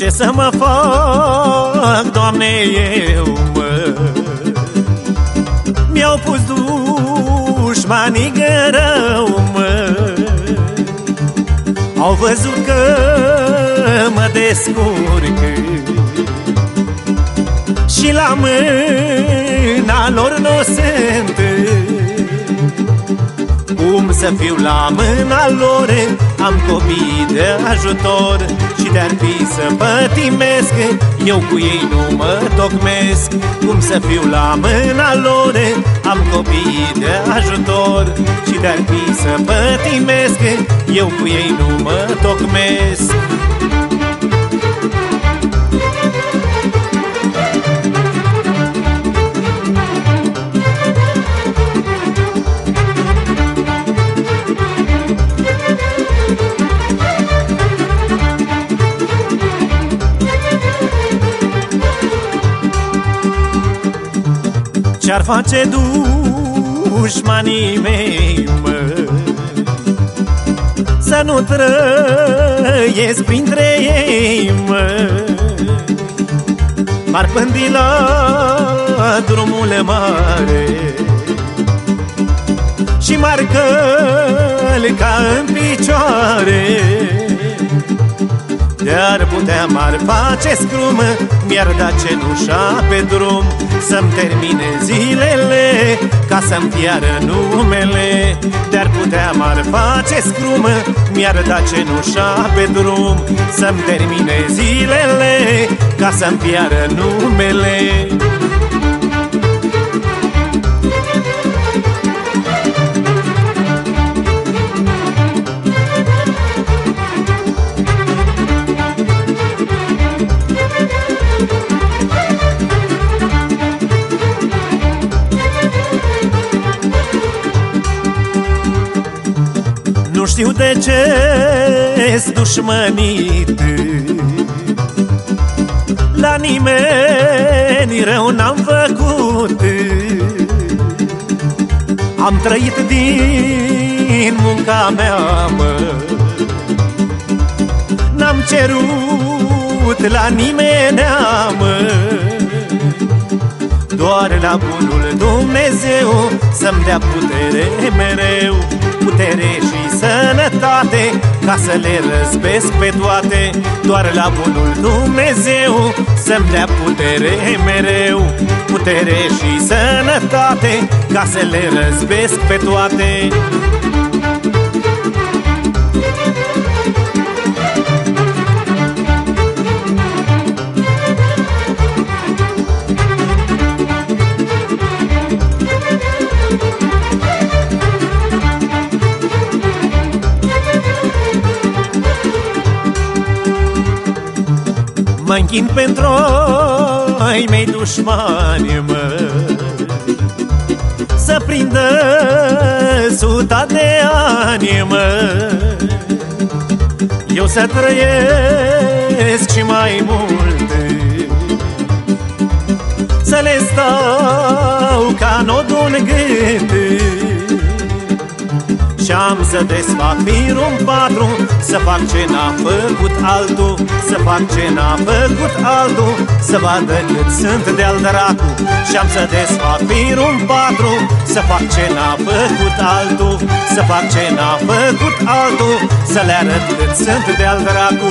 Ce să mă fac, Doamne, eu, mă? Mi-au pus dușmanii gărău, mă? Au văzut că mă descurc. Și la mâna să fiu la mâna lor. Am copii de ajutor Și de-ar fi să pătimesc. Eu cu ei nu mă tocmesc. Cum să fiu la mâna lor? Am copii de ajutor Și de-ar fi să pătimesc. Eu cu ei nu mă tocmesc Ce-ar face dușmanii mei, mă? Să nu trăiesc printre ei, mă? M-ar pândi la drumul mare Și m-ar călca în picioare de-ar putea m-ar face scrumă Mi-ar da cenușa pe drum Să-mi termine zilele Ca să-mi fiară numele. De-ar putea m-ar face scrumă Mi-ar da cenușa pe drum Să-mi termine zilele Ca să-mi fiară numele Nu știu de ce-s dușmănit La nimeni rău n-am făcut Am trăit din munca mea, mă. N-am cerut la nimeni, mă. Doar la bunul Dumnezeu Să-mi dea putere mereu Putere și sănătate Ca să le răzbesc pe toate. Doar la bunul Dumnezeu Să-mi dea putere mereu. Putere și sănătate Ca să le răzbesc pe toate Mă închin pentru ai mei dușmani, mă. Să prindă suta de ani, mă. Eu să trăiesc și mai mult. Să le stau ca nodul în gând și-am să desfac firul în patru Să fac ce n-a făcut altul Să fac ce n-a făcut altul Să vadă cât sunt de-al dracu. Și-am să desfac firul în patru Să fac ce n-a făcut altul Să fac ce n-a făcut altul Să le arăt cât sunt de-al dracu